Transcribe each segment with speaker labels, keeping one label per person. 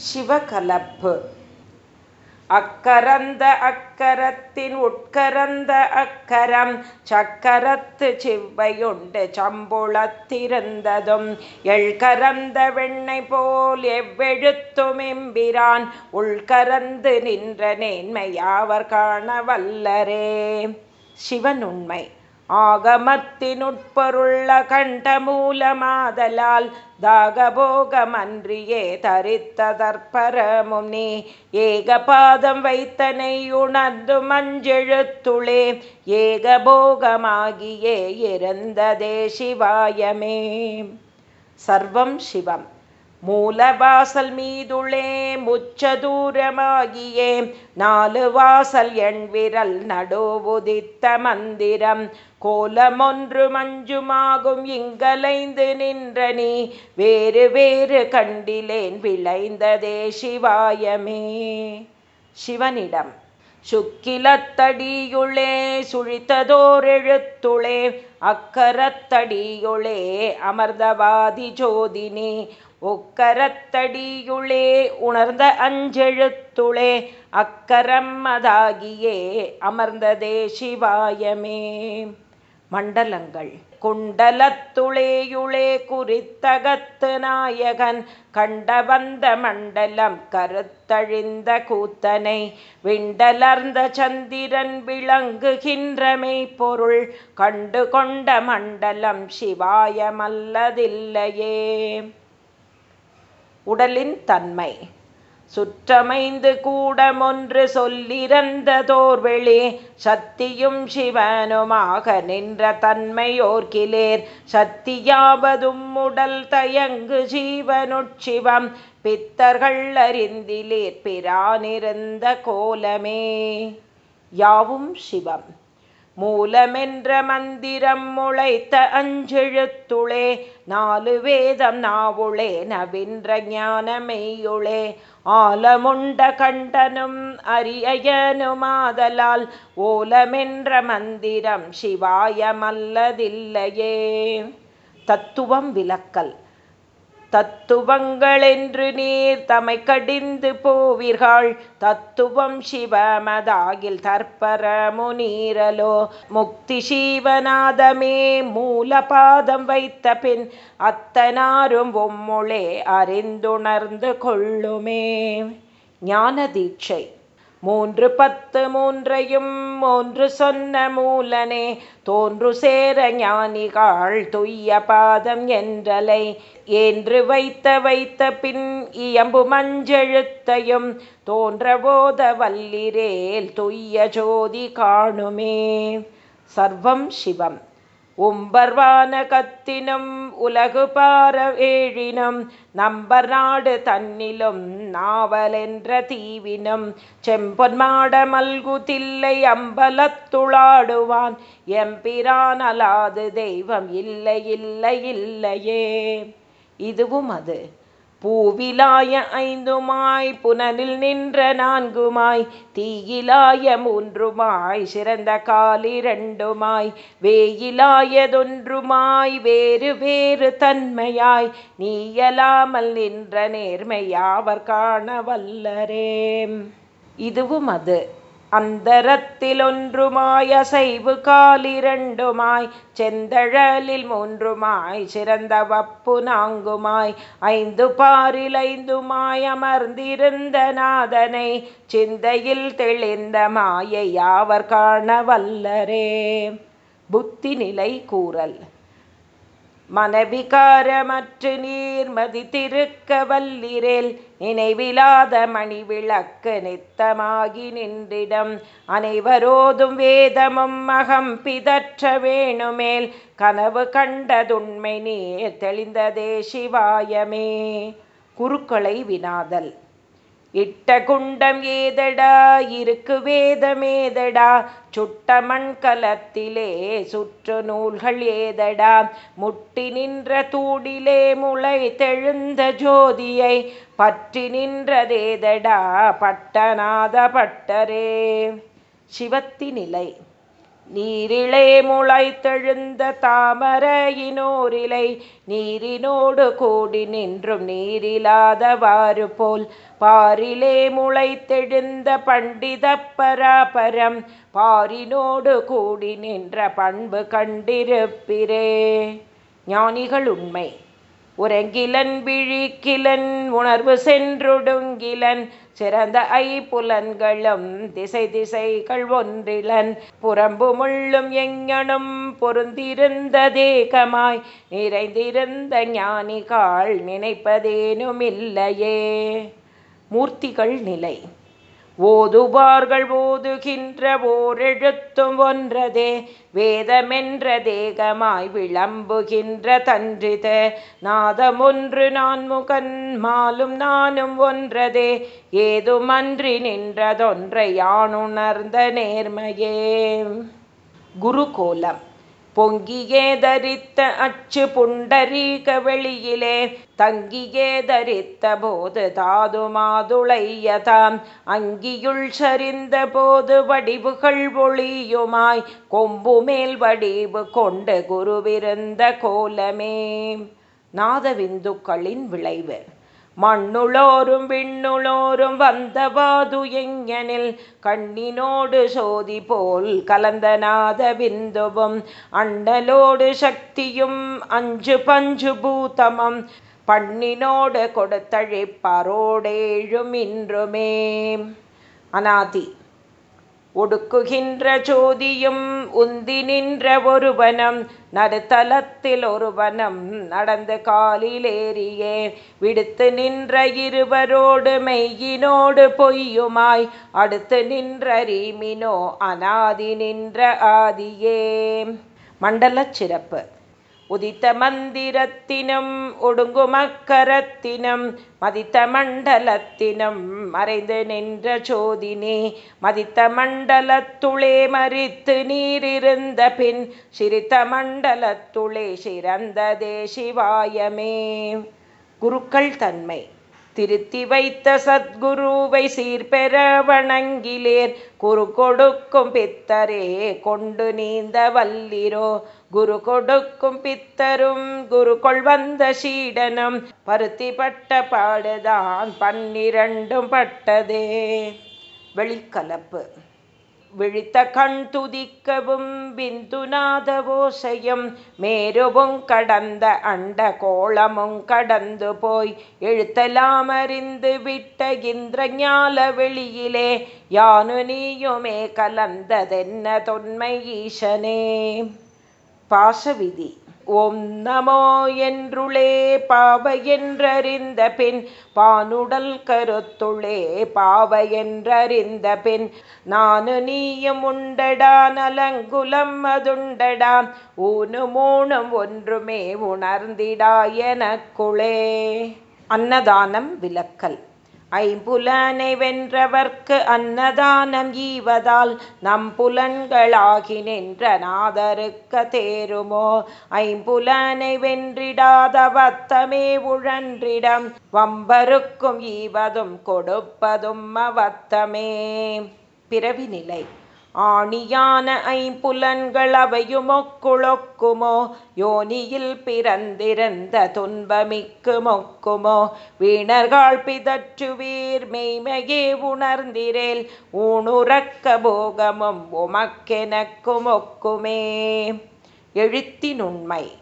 Speaker 1: சிவகலப்பு. அக்கரந்த அக்கரத்தின் உட்கரந்த அக்கரம் சக்கரத்து சிவ்வையுண்டு. சம்புளத்திருந்ததும் எழ்கரந்த வெண்ணை போல் எவ்வெழுத்தும் எம்பிரான். உள்கரந்து நின்ற நேன்மையாவர் காண வல்லரே? சிவனுண்மை ஆகமத்தினுட்பொருள்ள கண்டமூலமாதலால் தாகபோகமன்றியே தரித்ததற்பரமும் நீ ஏகபாதம் வைத்தனை உணர்ந்து மஞ்செழுத்துளே ஏகபோகமாகியே இருந்ததே சிவாயமே. சர்வம் சிவம். மூலவாசல் மீதுளே முச்சதூரமாகியே. நாலு வாசல் எண் விரல் நடுவுதித்த மந்திரம். கோலமொன்று மஞ்சுமாகும் இங்கலைந்து நின்ற நீ. வேறு வேறு கண்டிலேன் விளைந்ததே சிவாயமே. சிவனிடம் சுக்கிலத்தடியுளே சுழித்ததோரெழுத்துளே அக்கரத்தடியுளே அமர்தவாதி ஜோதினி ஒக்கரத்தடியுளே உணர்ந்த அஞ்செழுத்துளே அக்கரம் அதாகியே அமர்ந்ததே சிவாயமே. மண்டலங்கள். குண்டலத்துளேயுளே குறித்தகத்து நாயகன் கண்ட வந்த மண்டலம் கருத்தழிந்த கூத்தனை விண்டலர்ந்த சந்திரன் விளங்குகின்றமை பொருள் கண்டு கொண்ட மண்டலம் சிவாயமல்லதில்லையே. உடலின் தன்மை. சுற்றமைந்து கூடமொன்று சொல்லிறந்ததோர்வெளி சக்தியும் சிவனுமாக நின்ற தன்மையோர்கிலேர் சக்தியாவதும் உடல் தயங்கு ஜீவனுட்சிவம் பித்தர்கள் அறிந்திலேர் பிரானிருந்த கோலமே. யாவும் சிவம். மூலமென்ற மந்திரம் முளைத்த அஞ்செழுத்துளே நாலு வேதம் நாவுளே நவின்ற ஞானமெய்யுளே. ஆலமுண்ட கண்டனும் அரியனுமாதலால் ஓலமென்ற மந்திரம் சிவாயமல்லதில்லையே. தத்துவம் விளக்கல். தத்துவங்களென்று நீர் தமை கடிந்து போவீர்கள். தத்துவம் சிவமதாகில் தற்பர முனீரலோ முக்தி சீவநாதமே மூலபாதம் வைத்த பின் அத்தனாரும் உம்முளே அறிந்துணர்ந்து கொள்ளுமே. ஞான தீட்சை மூன்று பத்து மூன்றையும் மூன்று சொன்ன மூலனே தோன்று சேர ஞானிகாள் துய்ய பாதம் என்றலை. என்று வைத்த வைத்த பின் இயம்பு மஞ்செழுத்தையும் தோன்ற போத வல்லிரேல் துய்ய ஜோதி காணுமே. சர்வம் சிவம். உம்பர்வான கத்தினும் உலகு பார ஏழினும் நம்பர் நாடு தன்னிலும் நாவலென்ற தீவினும் செம்பொன் மாட மல்குதில்லை அம்பலத்துளாடுவான் எம்பிரான் அலாது தெய்வம் இல்லை இல்லை இல்லையே. இதுவும் அது. பூவிலாய ஐந்துமாய் புனலில் நின்ற நான்குமாய் தீயிலாய மூன்றுமாய் சிறந்த காலிரண்டுமாய் வேயிலாயதொன்றுமாய் வேறு வேறு தன்மையாய் நீயலாமல் நின்ற நேர்மையாவர் காண வல்லரே. இதுவும் அது. அந்தரத்திலொன்றுமாய் அசைவு காலிரண்டுமாய் செந்தழலில் மூன்றுமாய் சிறந்த வப்பு நான்குமாய் ஐந்து பாரில் ஐந்துமாய் அமர்ந்திருந்த நாதனை சிந்தையில் தெளிந்த மாயை யாவர் காண வல்லரே? புத்தி நிலை கூறல். மனவிகாரமற்று நீர்மதி திருக்க வல்லிரேல் நினைவிலாத மணி விளக்கு நித்தமாகி நின்றிடம். அனைவரோதும் வேதமும் அகம் பிதற்ற வேணுமேல் கனவு கண்டதுண்மை நீர் தெளிந்ததே சிவாயமே. குருக்களை வினாதல். இட்ட குண்டம் ஏதடா? இருக்கு வேதமேதடா சுட்ட மண் கலத்திலே சுற்று நூல்கள் ஏதடா? முட்டி நின்ற தூடிலே முளை தெழுந்த ஜோதியை பற்றி நின்றதேதடா? பட்டநாத பட்டரே. சிவத்தி நிலை நீரிலே முளைத்தெழுந்த தாமரையினோரிலை நீரினோடு கூடி நின்றும் நீரில்லாதவாறு போல் பாரிலே முளைத்தெழுந்த பண்டித பராபரம் பாரினோடு கூடி நின்ற பண்பு கண்டிருப்பிரே ஞானிகள் உண்மை. உறங்கிலன் விழிக்கிலன் உணர்வு சென்றொடுங்கிலன் சிறந்த ஐ புலன்களும் திசை திசைகள் ஒன்றிலன். புறம்பு முள்ளும் எங்கனும் பொருந்திருந்த தேகமாய் நிறைந்திருந்த ஞானிகாள் நினைப்பதேனுமில்லையே. மூர்த்திகள் நிலை. ஓதுவார்கள் ஓதுகின்ற ஓரெழுத்தும் ஒன்றதே வேதமென்ற தேகமாய் விளம்புகின்ற தன்றித. நாதமொன்று நான் முகன் மாலும் நானும் ஒன்றதே ஏதுமன்றி நின்றதொன்றை யானுணர்ந்த நேர்மையே. குருகோலம். பொங்கியே தரித்த அச்சு புண்டரீக வெளியிலே தங்கியே தரித்த போது தாது மாதுளையதாம். அங்கியுள் சரிந்த போது வடிவுகள் ஒளியுமாய் கொம்பு மேல் வடிவு கொண்டு குருவிருந்த கோலமே. நாதவிந்துக்களின் விளைவு. மண்ணுளோரும் விண்ணுளோரும் வந்தவாது எங்கனில் கண்ணினோடு சோதி போல் கலந்தநாத விந்துவும் அண்ணலோடு சக்தியும் அஞ்சு பஞ்சு பூத்தமம் பண்ணினோடு கொடுத்தழிப்பாரோடேழும் இன்றுமே. அநாதி ஒடுக்குகின்ற ஜோதியும் உந்தி நின்ற ஒருவனம். நடுத்தலத்தில் ஒருவனம் நடந்து காலிலேறியே. விடுத்து நின்ற இருவரோடு மெய்யினோடு பொய்யுமாய். அடுத்து நின்ற ரீமினோ அநாதி நின்ற ஆதியே. மண்டல சிறப்பு. உதித்த மந்திரத்தினம் ஒடுங்குமக்கரத்தினம் மதித்த மண்டலத்தினம் மறைந்து நின்ற ஜோதினே மதித்த மண்டலத்துளே மறித்து நீரிருந்த பின் சிரித்த மண்டலத்துளே சிறந்ததே சிவாயமே. குருக்கள் தன்மை. திருத்தி வைத்த சத்குருவை சீர்பெற வணங்கிலேர் குரு கொடுக்கும் பித்தரே கொண்டு நீந்த வல்லிரோ குரு கொடுக்கும் பித்தரும் குரு கொள் வந்த சீடனும் பருத்தி பட்ட பாடுதான் பன்னிரண்டும் பட்டதே. வெளிக்கலப்பு. விழித்த கண் துதிக்கவும் பிந்துநாத ஓசையும் மேருவும் கடந்த அண்ட கோளமும் கடந்து போய் எழுத்தலாம் அறிந்து விட்ட இந்திரஞால வெளியிலே யானு நீயுமே கலந்ததென்ன தொன்மை ஈசனே. பாசவிதி. ஓம் நமோ என்றுளே பாவ என்றறிந்த பின் பானுடல் கருத்துளே பாவ என்றறிந்த பின் நானு நீயும் உண்டடா நலங்குலம் அதுண்டடா ஊனு மூணும் ஒன்றுமே உணர்ந்திடா எனக்குளே. அன்னதானம் விளக்கல். ஐம்புலனை வென்றவர்க்கு அன்னதானம் ஈவதால் நம் புலன்களாகி நின்ற நாதருக்க தேருமோ? ஐம்புலனை வென்றிடாத வத்தமே உழன்றிடம் வம்பருக்கும் ஈவதும் கொடுப்பதும் அவத்தமே பிறவி நிலை. ஆணியான ஐம்புலன்கள் அவையுமொக்குழொக்குமோ யோனியில் பிறந்திருந்த துன்பமிக்கு மொக்குமோ வீணர்கள் பிதற்றுவீர் மெய்மையே உணர்ந்திரேல் ஊனுறக்க போகமும் உமக்கெனக்கும் ஒக்குமே எழுத்தினுண்மை.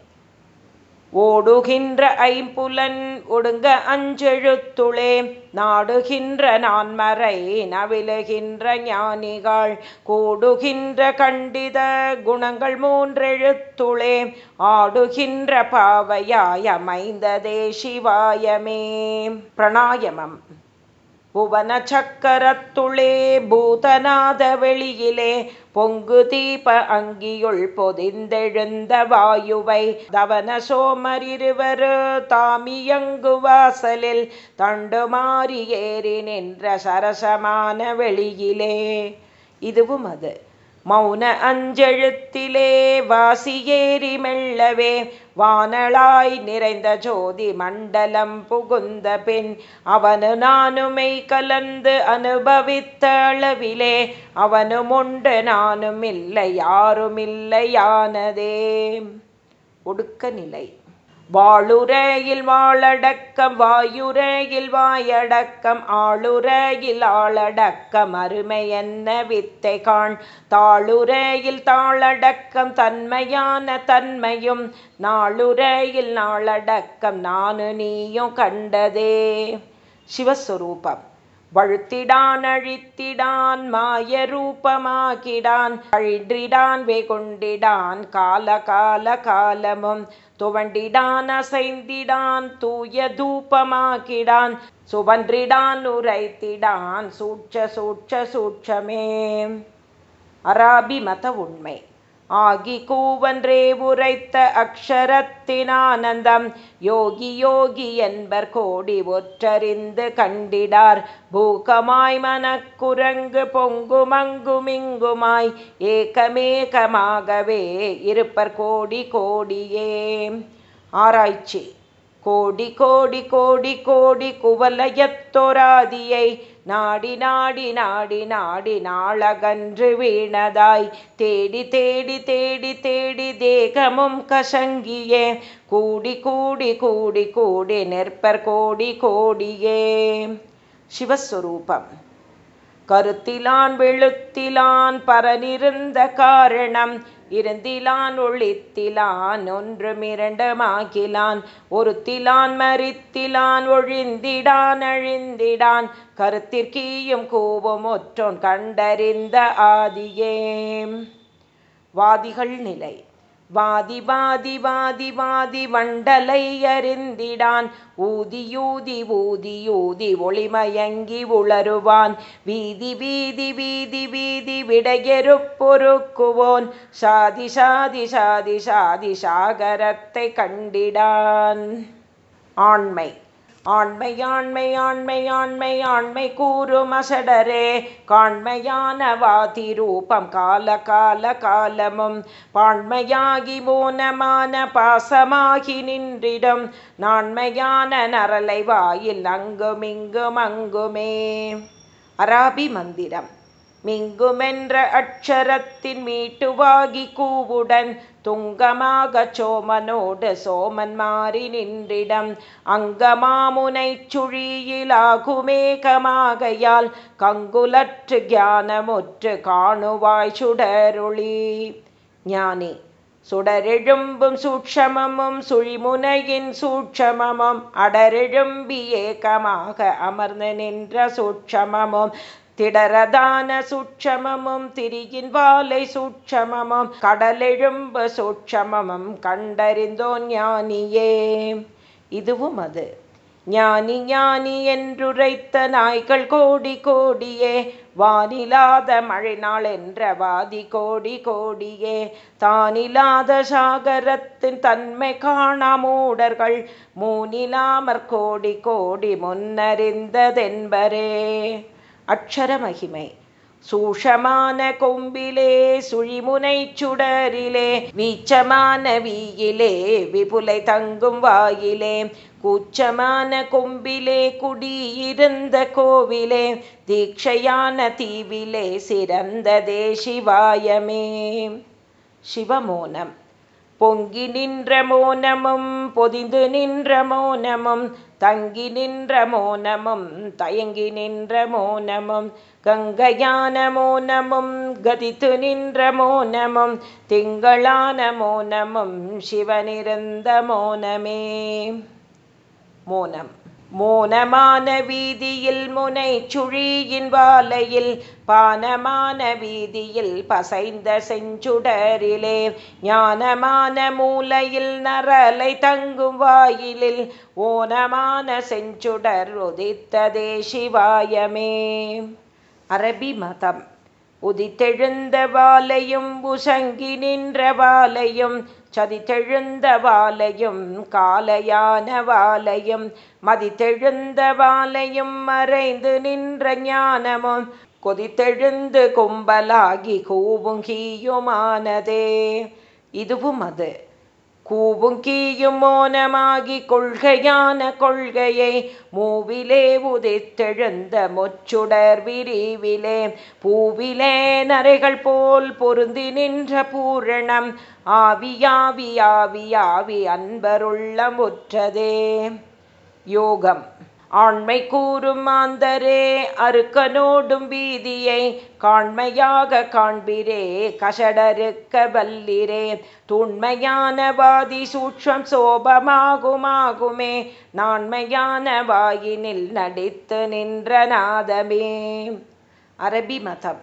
Speaker 1: ஓடுகின்ற ஐம்புலன் ஒடுங்க அஞ்செழுத்துளே நாடுகின்ற நான்மறை நவிலுகின்ற ஞானிகள் கூடுகின்ற கண்டித குணங்கள் மூன்றெழுத்துளே ஆடுகின்ற பாவையாய் அமைந்ததே சிவாயமே. பிரணாயமம். புவன சக்கரத்துளே பூதநாத வெளியிலே பொங்கு தீப அங்கியுள் பொதிந்தெழுந்த வாயுவை தவன சோமர் தாமியங்கு வாசலில் தண்டுமாறி ஏறி நின்ற சரசமான வெளியிலே. இதுவும் அது. மௌன அஞ்செழுத்திலே வாசியேறி மெல்லவே வானளாய் நிறைந்த ஜோதி மண்டலம் புகுந்த பின் அவனு நானுமை கலந்து அனுபவித்த அளவிலே அவனும் உண்டு நானும் இல்லை யாரும் இல்லையானதே. ஒடுக்க நிலை வாழுரையில் வாழடக்கம் வாயுரையில் வாயடக்கம் ஆளுரையில் ஆளடக்கம் அருமை என்ன வித்தை காண். தாளுரையில் தாளடக்கம் தன்மையான தன்மையும் நாளுரையில் நாளடக்கம் நானு நீயும் கண்டதே. சிவஸ்வரூபம். வழுத்திடான் அழித்திடான் மாய ரூபமாகிடான் அழின்றிடான் வெகுண்டிடான் கால கால காலமும் துவண்டிடான் அசைந்திடான் தூய தூபமாகிடான் சுவன்றிடான் உரைத்திடான் சூட்ச சூட்ச சூட்சமே. அராபி மத உண்மை. ஆகி கூவன்றே உரைத்த அக்ஷரத்தினானந்தம். யோகி யோகி என்பர் கோடி ஒற்றறிந்து கண்டிடார். பூகமாய் மனக்குரங்கு பொங்குமங்குமிங்குமாய். ஏகமேகமாகவே இருப்பர் கோடி கோடியே. ஆராய்ச்சி. கோடி கோடி கோடி கோடி குவலயத்தொராதியை நாடி நாடி நாடி நாடி நாளகன்று வீணதாய். தேடி தேடி தேடி தேடி தேகமும் கசங்கியே. கூடி கூடி கூடி கூடி நிற்பர் கோடி கோடியே. சிவஸ்வரூபம். கருத்திலான் வெளுத்திலான் பரனிருந்த காரணம். இருந்திலான் ஒழித்திலான் ஒன்றுமிரண்டமாகிலான் ஒருத்திலான் மறித்திலான் ஒழிந்திடான் அழிந்திடான். கருத்திற்கீயும் கூவும் ஒற்றோன் கண்டறிந்த ஆதியே. வாதிகள் நிலை. வாதி வாதி வாதி வாதி வண்டலை அறிந்திடான் ஊதியூதி ஊதியூதி ஒளிமயங்கி உளருவான். வீதி வீதி வீதி வீதி விடையெரு பொறுக்குவோன் சாதி சாதி சாதி சாதி சாகரத்தை கண்டிடான். ஆண்மை. ஆண்மையாண்மை ஆண்மை ஆண்மை ஆண்மை கூறும் அசடரே காண்மையான வாதி ரூபம் கால கால காலமும் பாண்மையாகி மூனமான பாசமாகி நின்றிடும். நாண்மையான நரலை வாயில் அங்குமிங்கும் அங்குமே அராபி மந்திரம். மிங்குமென்ற அக்ஷரத்தின் மீட்டுவாகி கூவுடன் துங்கமாக சோமனோடு சோமன் மாறி நின்றிடம். அங்கமாமுனை சுழியிலாகுமேகமாகையால் கங்குலற்று கியானமுற்று காணுவாய் சுடருளி. ஞானி சுடரெழும்பும் சூட்சமமும் சுழிமுனையின் சூட்சமமும் அடரெழும்பி ஏகமாக அமர்ந்து நின்ற சூட்சமமும் திடரதான சூட்சமமும் திரியின் வாலை சூட்சமமும் கடலெழும்பு சூட்சமமும் கண்டறிந்தோ ஞானியே. இதுவும் அது. ஞானி ஞானி என்றுரைத்த நாய்கள் கோடி கோடியே வானிலாத மழை நாள் என்ற வாதி கோடி கோடியே. தானிலாத சாகரத்தின் தன்மை காணாமூடர்கள் மூனிலாமற் கோடி கோடி முன்னறிந்ததென்பரே. அக்ஷர மகிமை சூஷமான கொம்பிலே சுழிமுனை சுடரிலே வீச்சமான வீயிலே விபுலை தங்கும் வாயிலே கூச்சமான கொம்பிலே குடியிருந்த கோவிலே தீட்சையான தீவிலே சிறந்த தேசிவாயமே சிவமோனம். பொங்கி நின்ற மோனமும் பொதிந்து நின்ற மோனமும் தங்கி நின்ற மோனமும் தயங்கி நின்ற மோனமும் கங்கையான மோனமும் கதித்து நின்ற மோனமும் திங்களான மோனமும் சிவனிருந்த மோனமே. மோனம். மோனமான வீதியில் முனை சுழியின் வாலையில் பானமான வீதியில் பசைந்த செஞ்சுடரிலே ஞானமான மூலையில் நரலை தங்கும் வாயிலில் ஓனமான செஞ்சுடர் உதித்ததே சிவாயமே. அரபி மதம். உதித்தெழுந்த வாலையும் உசங்கி நின்ற வாலையும் சதித்தெழுந்த வாலையும் காலையான வாலையும் மதித்தெழுந்த வாலையும் மறைந்து நின்ற ஞானமும் கொதித்தெழுந்து கும்பலாகி கூவுங்கீயுமானதே இதுவும் அது. கூவுங்கீயும் மோனமாகி கொள்கையான கொள்கையை மூவிலே உதித்தெழுந்த முச்சுடர் விரிவிலே. பூவிலே நரைகள் போல் பொருந்தி நின்ற பூரணம். ஆவியாவி ஆவி அன்பருள்ள முற்றதே யோகம். ஆண்மை கூறும் மாந்தரே அருக்கனோடும் வீதியை காண்மையாக காண்பிரே கஷடருக்க வல்லிரே. தூண்மையான வாதி சூட்சம் சோபமாகுமாகுமே நாண்மையான வாயினில் நடித்து நின்ற நாதமே. அரபி மதம்.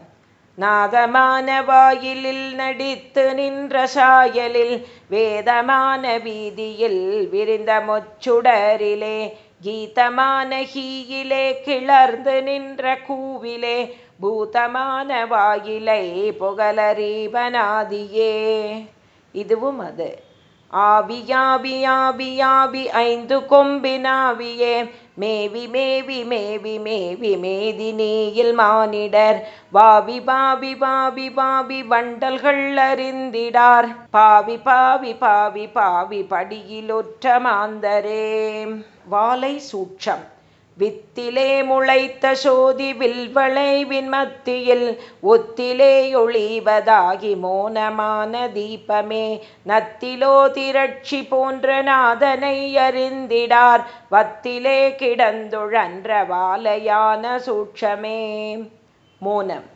Speaker 1: நாதமான வாயிலில் நடித்து நின்ற சாயலில் வேதமான வீதியில் விரிந்த முச்சுடரிலே கீதமான ஹீயிலே கிளர்ந்து நின்ற கூவிலே பூதமான வாயிலை புகழரீபனாதியே இதுவும் அது. ஆவியாவியாவியாவி ஐந்து கொம்பினாவியே மேவி மேவி மேவி மேவி மேதினியில் மானிடர். வாவி பாவி பாவி பாவி வண்டல்கள் அறிந்திடார் பாவி பாவி பாவி பாவி படியிலொற்ற மாந்தரே. வாலை சூட்சம். வித்திலே முளைத்த சோதி வில்வளைவின் மத்தியில் ஒத்திலே ஒளிவதாகி மோனமான தீபமே நத்திலோ திரட்சி போன்ற நாதனை அறிந்திடார் வத்திலே கிடந்துழன்ற வாலையான சூட்சமே. மோனம்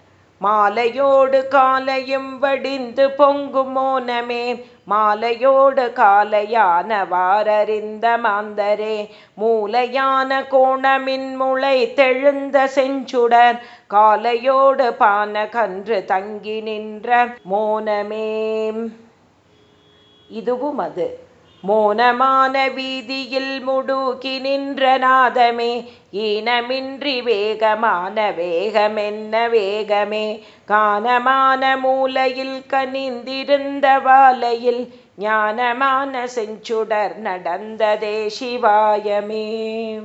Speaker 1: மாலையோடு காலையும் வடிந்து பொங்கும் மோனமே மாலையோடு காலையான வாரறிந்த மாந்தரே மூலையான கோணமின் முளை தெழுந்த செஞ்சுடர் காலையோடு பான கன்று தங்கி நின்ற மோனமே. இதுவும் அது. மோனமான வீதியில் முடுக்கி நின்ற நாதமே ஈனமின்றி வேகமான வேகமென்ன வேகமே. கானமான மூலையில் கனிந்திருந்த வாலையில் ஞானமான செஞ்சுடர் நடந்ததே சிவாயமே.